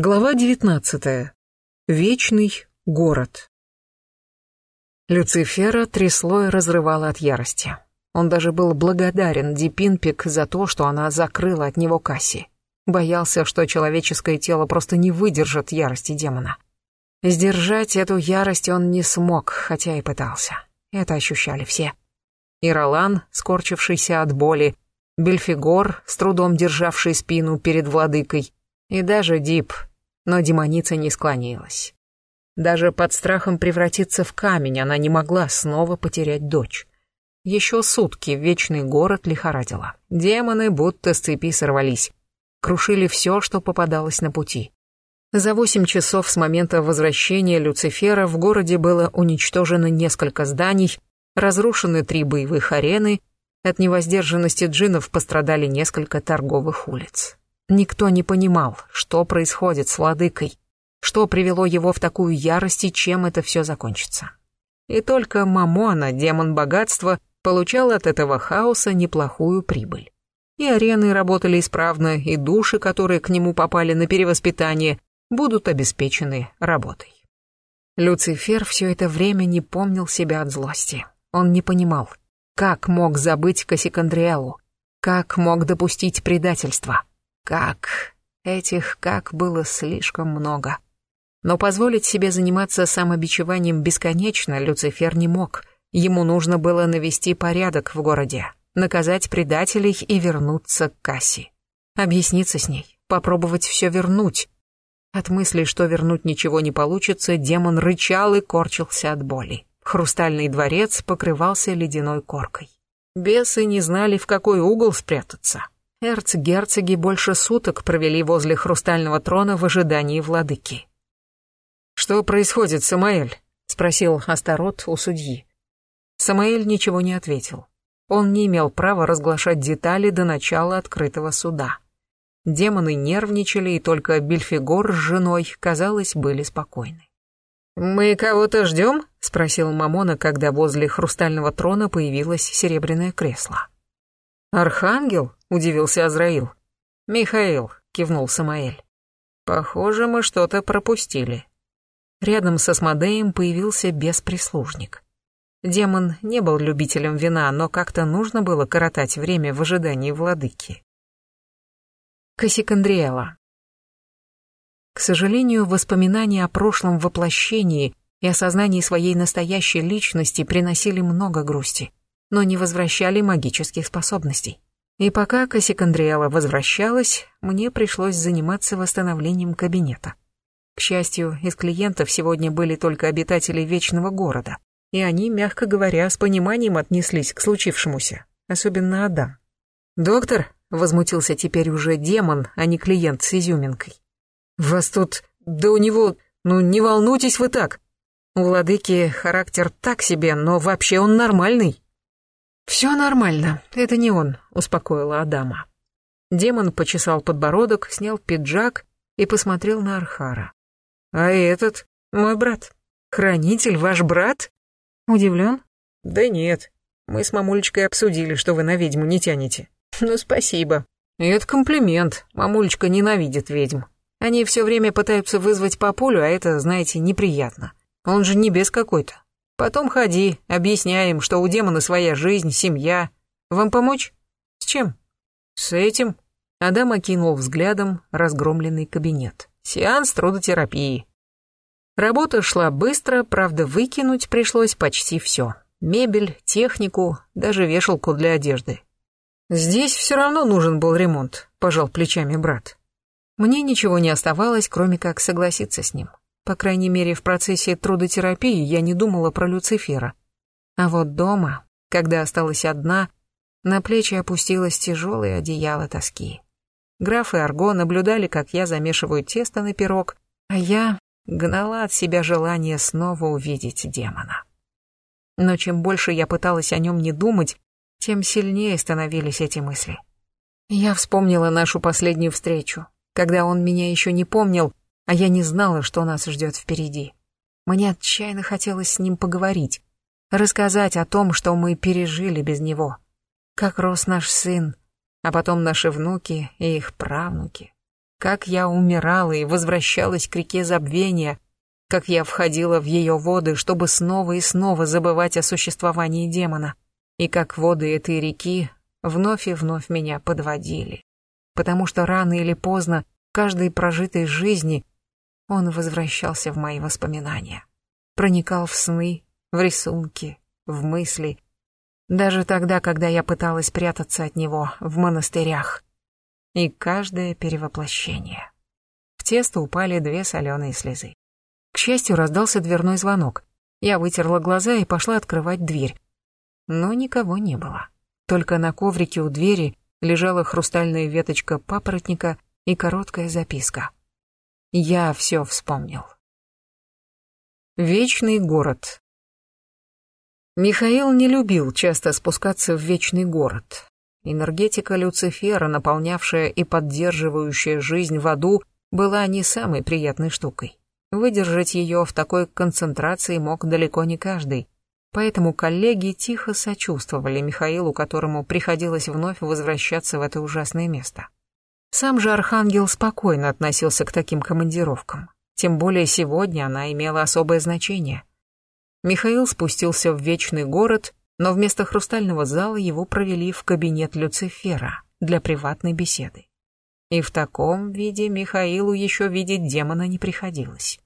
Глава 19. Вечный город. Люцифера трясло и разрывало от ярости. Он даже был благодарен Дипинпик за то, что она закрыла от него Касси. Боялся, что человеческое тело просто не выдержит ярости демона. Сдержать эту ярость он не смог, хотя и пытался. Это ощущали все. И Ролан, скорчившийся от боли, Бельфигор, с трудом державший спину перед владыкой, и даже Дип, но демоница не склонилась. Даже под страхом превратиться в камень она не могла снова потерять дочь. Еще сутки вечный город лихорадило. Демоны будто с цепи сорвались. Крушили все, что попадалось на пути. За восемь часов с момента возвращения Люцифера в городе было уничтожено несколько зданий, разрушены три боевых арены, от невоздержанности джинов пострадали несколько торговых улиц. Никто не понимал, что происходит с владыкой, что привело его в такую ярость и чем это все закончится. И только Мамона, демон богатства, получал от этого хаоса неплохую прибыль. И арены работали исправно, и души, которые к нему попали на перевоспитание, будут обеспечены работой. Люцифер все это время не помнил себя от злости. Он не понимал, как мог забыть Кассикандриэлу, как мог допустить предательство. Как? Этих «как» было слишком много. Но позволить себе заниматься самобичеванием бесконечно Люцифер не мог. Ему нужно было навести порядок в городе, наказать предателей и вернуться к кассе. Объясниться с ней, попробовать все вернуть. От мысли, что вернуть ничего не получится, демон рычал и корчился от боли. Хрустальный дворец покрывался ледяной коркой. Бесы не знали, в какой угол спрятаться. Эрцгерцоги больше суток провели возле хрустального трона в ожидании владыки. «Что происходит, Самаэль?» — спросил Астарот у судьи. Самаэль ничего не ответил. Он не имел права разглашать детали до начала открытого суда. Демоны нервничали, и только Бельфигор с женой, казалось, были спокойны. «Мы кого-то ждем?» — спросил Мамона, когда возле хрустального трона появилось серебряное кресло. «Архангел?» — удивился Азраил. «Михаил», — кивнул Самаэль. «Похоже, мы что-то пропустили». Рядом со Смодеем появился бесприслужник. Демон не был любителем вина, но как-то нужно было коротать время в ожидании владыки. Кассикандриэла. К сожалению, воспоминания о прошлом воплощении и осознании своей настоящей личности приносили много грусти, но не возвращали магических способностей. И пока Кассикандриэла возвращалась, мне пришлось заниматься восстановлением кабинета. К счастью, из клиентов сегодня были только обитатели Вечного города, и они, мягко говоря, с пониманием отнеслись к случившемуся, особенно Адам. «Доктор», — возмутился теперь уже демон, а не клиент с изюминкой. «Вас тут... да у него... ну не волнуйтесь вы так. У владыки характер так себе, но вообще он нормальный». «Все нормально, это не он», — успокоила Адама. Демон почесал подбородок, снял пиджак и посмотрел на Архара. «А этот мой брат. Хранитель ваш брат?» Удивлен? «Да нет. Мы с мамулечкой обсудили, что вы на ведьму не тянете. Ну, спасибо. Это комплимент. Мамулечка ненавидит ведьм. Они все время пытаются вызвать папулю, а это, знаете, неприятно. Он же не без какой-то. Потом ходи, объясняй им, что у демона своя жизнь, семья. Вам помочь? С чем? С этим. Адам окинул взглядом разгромленный кабинет. Сеанс трудотерапии. Работа шла быстро, правда, выкинуть пришлось почти все. Мебель, технику, даже вешалку для одежды. Здесь все равно нужен был ремонт, пожал плечами брат. Мне ничего не оставалось, кроме как согласиться с ним. По крайней мере, в процессе трудотерапии я не думала про Люцифера. А вот дома, когда осталась одна, на плечи опустилось тяжелое одеяло тоски. Граф и Арго наблюдали, как я замешиваю тесто на пирог, а я гнала от себя желание снова увидеть демона. Но чем больше я пыталась о нем не думать, тем сильнее становились эти мысли. Я вспомнила нашу последнюю встречу, когда он меня еще не помнил, а я не знала, что нас ждет впереди. Мне отчаянно хотелось с ним поговорить, рассказать о том, что мы пережили без него, как рос наш сын, а потом наши внуки и их правнуки. Как я умирала и возвращалась к реке забвения, как я входила в ее воды, чтобы снова и снова забывать о существовании демона, и как воды этой реки вновь и вновь меня подводили. Потому что рано или поздно каждой прожитой жизни он возвращался в мои воспоминания, проникал в сны, в рисунки, в мысли, даже тогда, когда я пыталась прятаться от него в монастырях. И каждое перевоплощение. В тесто упали две соленые слезы. К счастью, раздался дверной звонок. Я вытерла глаза и пошла открывать дверь. Но никого не было. Только на коврике у двери лежала хрустальная веточка папоротника и короткая записка. Я все вспомнил. Вечный город. Михаил не любил часто спускаться в Вечный город. Энергетика Люцифера, наполнявшая и поддерживающая жизнь в аду, была не самой приятной штукой. Выдержать ее в такой концентрации мог далеко не каждый. Поэтому коллеги тихо сочувствовали Михаилу, которому приходилось вновь возвращаться в это ужасное место. Сам же Архангел спокойно относился к таким командировкам. Тем более сегодня она имела особое значение. Михаил спустился в Вечный город, но вместо хрустального зала его провели в кабинет Люцифера для приватной беседы. И в таком виде Михаилу еще видеть демона не приходилось.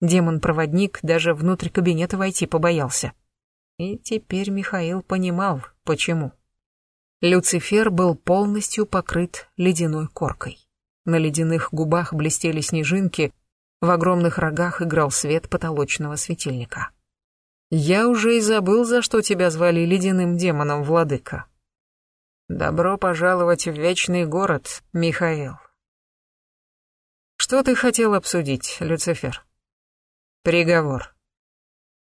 Демон-проводник даже внутрь кабинета войти побоялся. И теперь Михаил понимал, почему. Люцифер был полностью покрыт ледяной коркой. На ледяных губах блестели снежинки, в огромных рогах играл свет потолочного светильника. «Я уже и забыл, за что тебя звали ледяным демоном, владыка», Добро пожаловать в вечный город, Михаил. Что ты хотел обсудить, Люцифер? Приговор.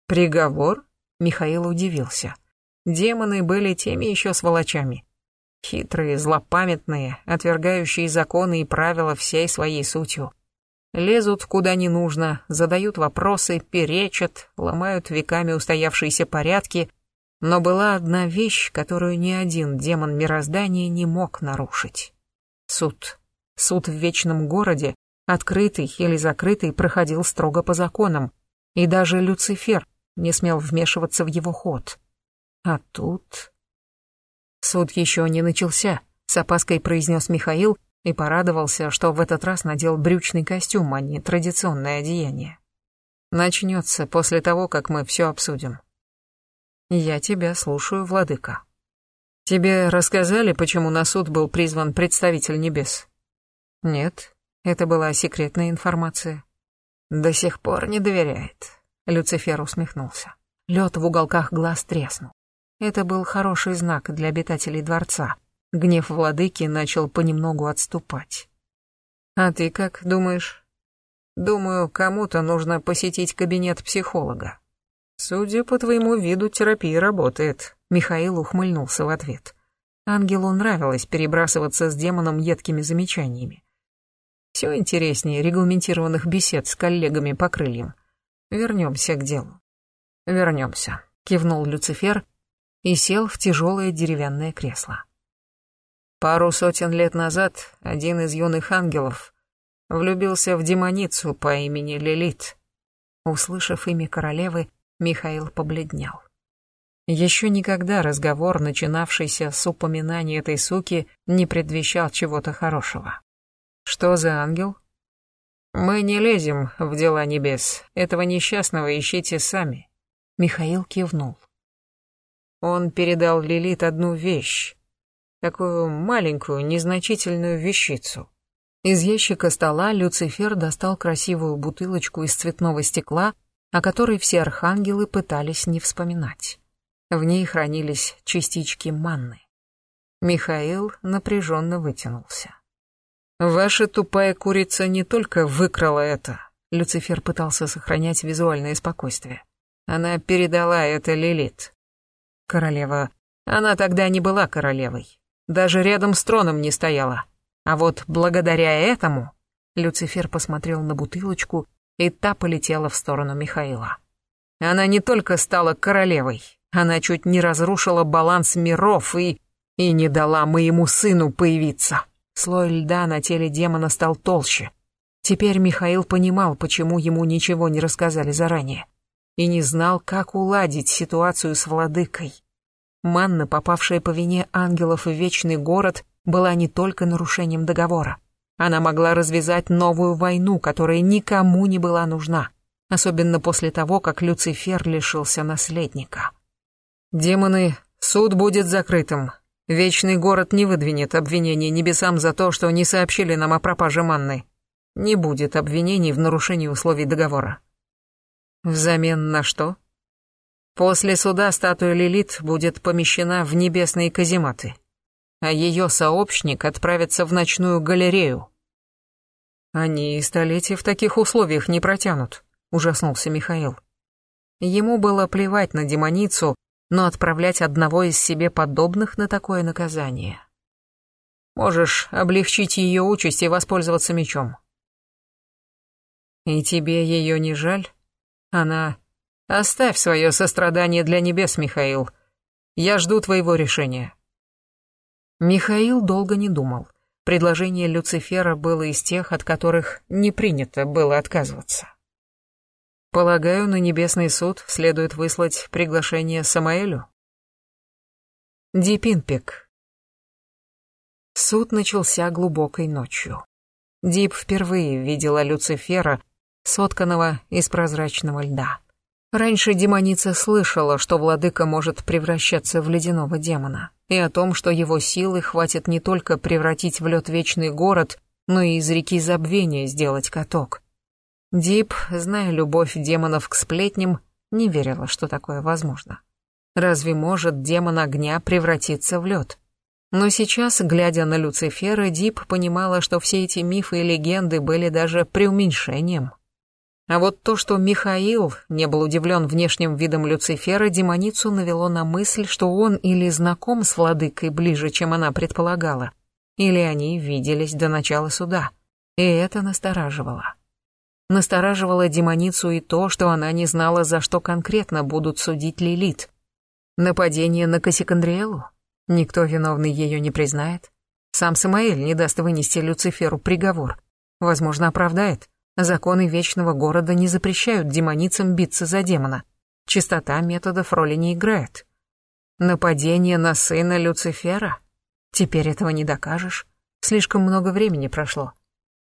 Приговор? Михаил удивился. Демоны были теми еще сволочами. Хитрые, злопамятные, отвергающие законы и правила всей своей сутью. Лезут куда не нужно, задают вопросы, перечат, ломают веками устоявшиеся порядки — но была одна вещь, которую ни один демон мироздания не мог нарушить. Суд. Суд в вечном городе, открытый или закрытый, проходил строго по законам, и даже Люцифер не смел вмешиваться в его ход. А тут... Суд еще не начался, с опаской произнес Михаил и порадовался, что в этот раз надел брючный костюм, а не традиционное одеяние. Начнется после того, как мы все обсудим. «Я тебя слушаю, владыка». «Тебе рассказали, почему на суд был призван представитель небес?» «Нет, это была секретная информация». «До сих пор не доверяет», — Люцифер усмехнулся. Лед в уголках глаз треснул. Это был хороший знак для обитателей дворца. Гнев владыки начал понемногу отступать. «А ты как думаешь?» «Думаю, кому-то нужно посетить кабинет психолога. «Судя по твоему виду, терапия работает», — Михаил ухмыльнулся в ответ. Ангелу нравилось перебрасываться с демоном едкими замечаниями. Все интереснее регламентированных бесед с коллегами по крыльям. Вернемся к делу. Вернемся, кивнул Люцифер и сел в тяжелое деревянное кресло. Пару сотен лет назад один из юных ангелов влюбился в демоницу по имени Лилит. Услышав имя королевы, Михаил побледнел. Еще никогда разговор, начинавшийся с упоминания этой суки, не предвещал чего-то хорошего. «Что за ангел?» «Мы не лезем в дела небес. Этого несчастного ищите сами». Михаил кивнул. Он передал Лилит одну вещь, такую маленькую, незначительную вещицу. Из ящика стола Люцифер достал красивую бутылочку из цветного стекла о которой все архангелы пытались не вспоминать. В ней хранились частички манны. Михаил напряженно вытянулся. «Ваша тупая курица не только выкрала это», Люцифер пытался сохранять визуальное спокойствие. Она передала это Лилит. Королева. Она тогда не была королевой. Даже рядом с троном не стояла. А вот благодаря этому... Люцифер посмотрел на бутылочку и та полетела в сторону Михаила. Она не только стала королевой, она чуть не разрушила баланс миров и... и не дала моему сыну появиться. Слой льда на теле демона стал толще. Теперь Михаил понимал, почему ему ничего не рассказали заранее. И не знал, как уладить ситуацию с владыкой. Манна, попавшая по вине ангелов в вечный город, была не только нарушением договора. Она могла развязать новую войну, которая никому не была нужна, особенно после того, как Люцифер лишился наследника. «Демоны, суд будет закрытым. Вечный город не выдвинет обвинений небесам за то, что не сообщили нам о пропаже Манны. Не будет обвинений в нарушении условий договора». «Взамен на что?» «После суда статуя Лилит будет помещена в небесные казематы» а ее сообщник отправится в ночную галерею. Они столетия в таких условиях не протянут, ужаснулся Михаил. Ему было плевать на демоницу, но отправлять одного из себе подобных на такое наказание. Можешь облегчить ее участь и воспользоваться мечом. И тебе ее не жаль? Она... Оставь свое сострадание для небес, Михаил. Я жду твоего решения. Михаил долго не думал. Предложение Люцифера было из тех, от которых не принято было отказываться. Полагаю, на небесный суд следует выслать приглашение Самаэлю? Дипинпик. Суд начался глубокой ночью. Дип впервые видела Люцифера, сотканного из прозрачного льда. Раньше демоница слышала, что владыка может превращаться в ледяного демона, и о том, что его силы хватит не только превратить в лед вечный город, но и из реки забвения сделать каток. Дип, зная любовь демонов к сплетням, не верила, что такое возможно. Разве может демон огня превратиться в лед? Но сейчас, глядя на Люцифера, Дип понимала, что все эти мифы и легенды были даже преуменьшением. А вот то, что Михаил не был удивлен внешним видом Люцифера, демоницу навело на мысль, что он или знаком с владыкой ближе, чем она предполагала, или они виделись до начала суда. И это настораживало. Настораживало демоницу и то, что она не знала, за что конкретно будут судить Лилит. Нападение на Кассикандриэлу? Никто виновный ее не признает. Сам Самаэль не даст вынести Люциферу приговор. Возможно, оправдает. Законы Вечного Города не запрещают демоницам биться за демона. Чистота методов роли не играет. Нападение на сына Люцифера? Теперь этого не докажешь. Слишком много времени прошло.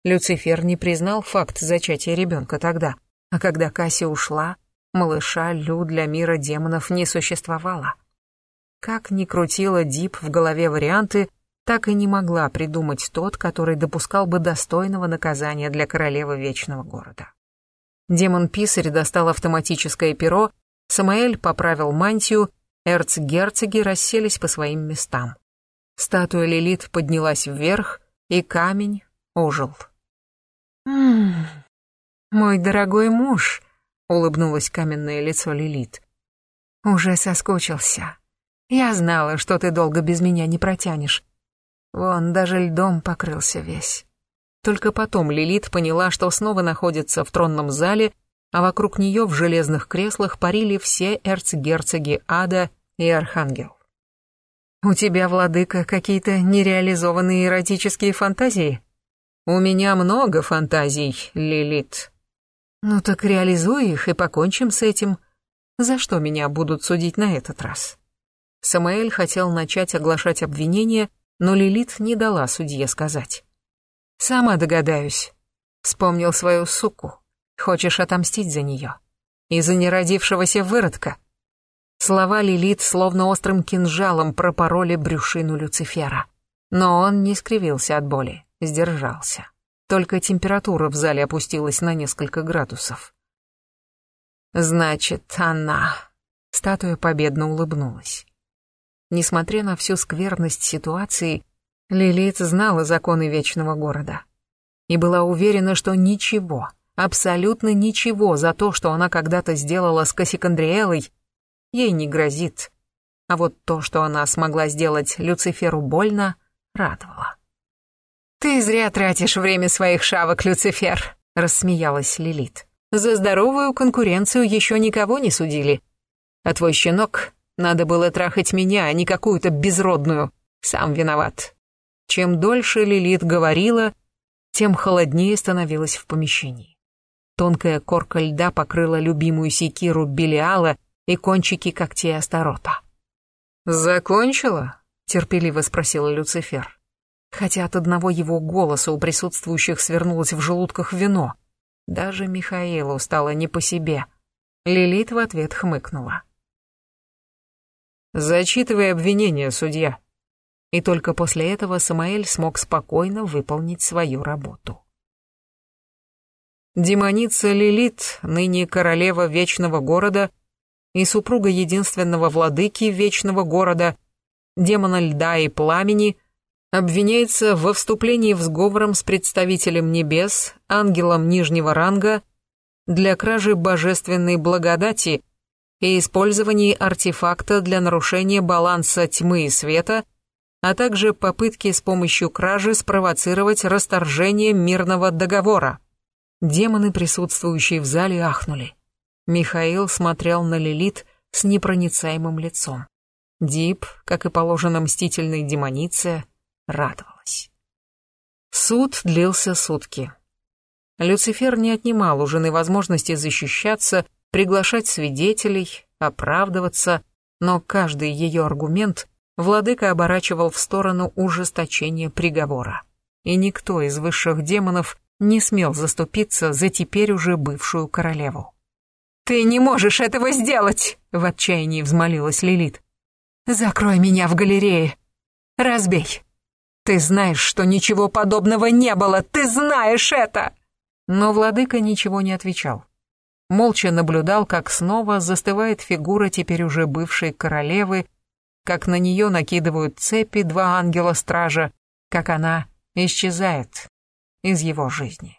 Люцифер не признал факт зачатия ребенка тогда, а когда Касси ушла, малыша Лю для мира демонов не существовало. Как ни крутила Дип в голове варианты, так и не могла придумать тот, который допускал бы достойного наказания для королевы Вечного Города. Демон-писарь достал автоматическое перо, Самаэль поправил мантию, эрцгерцоги расселись по своим местам. Статуя Лилит поднялась вверх, и камень ожил. «М -м, «Мой дорогой муж», — улыбнулось каменное лицо Лилит, — «уже соскучился. Я знала, что ты долго без меня не протянешь. Вон, даже льдом покрылся весь. Только потом Лилит поняла, что снова находится в тронном зале, а вокруг нее в железных креслах парили все эрцгерцоги ада и архангел. «У тебя, владыка, какие-то нереализованные эротические фантазии?» «У меня много фантазий, Лилит». «Ну так реализуй их и покончим с этим. За что меня будут судить на этот раз?» Самаэль хотел начать оглашать обвинения, но Лилит не дала судье сказать. «Сама догадаюсь. Вспомнил свою суку. Хочешь отомстить за нее. И за неродившегося выродка». Слова Лилит словно острым кинжалом пропороли брюшину Люцифера. Но он не скривился от боли, сдержался. Только температура в зале опустилась на несколько градусов. «Значит, она...» Статуя победно улыбнулась. Несмотря на всю скверность ситуации, Лилит знала законы Вечного Города и была уверена, что ничего, абсолютно ничего за то, что она когда-то сделала с Кассикандриэлой, ей не грозит. А вот то, что она смогла сделать Люциферу больно, радовало. «Ты зря тратишь время своих шавок, Люцифер», — рассмеялась Лилит. «За здоровую конкуренцию еще никого не судили. А твой щенок надо было трахать меня, а не какую-то безродную. Сам виноват. Чем дольше Лилит говорила, тем холоднее становилось в помещении. Тонкая корка льда покрыла любимую секиру Белиала и кончики когтей Астарота. «Закончила?» — терпеливо спросил Люцифер. Хотя от одного его голоса у присутствующих свернулось в желудках вино. Даже Михаилу стало не по себе. Лилит в ответ хмыкнула. «Зачитывай обвинение, судья». И только после этого Самаэль смог спокойно выполнить свою работу. Демоница Лилит, ныне королева Вечного Города и супруга единственного владыки Вечного Города, демона льда и пламени, обвиняется во вступлении в сговором с представителем небес, ангелом нижнего ранга, для кражи божественной благодати и использовании артефакта для нарушения баланса тьмы и света, а также попытки с помощью кражи спровоцировать расторжение мирного договора. Демоны, присутствующие в зале, ахнули. Михаил смотрел на Лилит с непроницаемым лицом. Дип, как и положено мстительной демонице, радовалась. Суд длился сутки. Люцифер не отнимал у жены возможности защищаться приглашать свидетелей, оправдываться, но каждый ее аргумент владыка оборачивал в сторону ужесточения приговора. И никто из высших демонов не смел заступиться за теперь уже бывшую королеву. «Ты не можешь этого сделать!» — в отчаянии взмолилась Лилит. «Закрой меня в галерее! Разбей! Ты знаешь, что ничего подобного не было! Ты знаешь это!» Но владыка ничего не отвечал молча наблюдал, как снова застывает фигура теперь уже бывшей королевы, как на нее накидывают цепи два ангела-стража, как она исчезает из его жизни.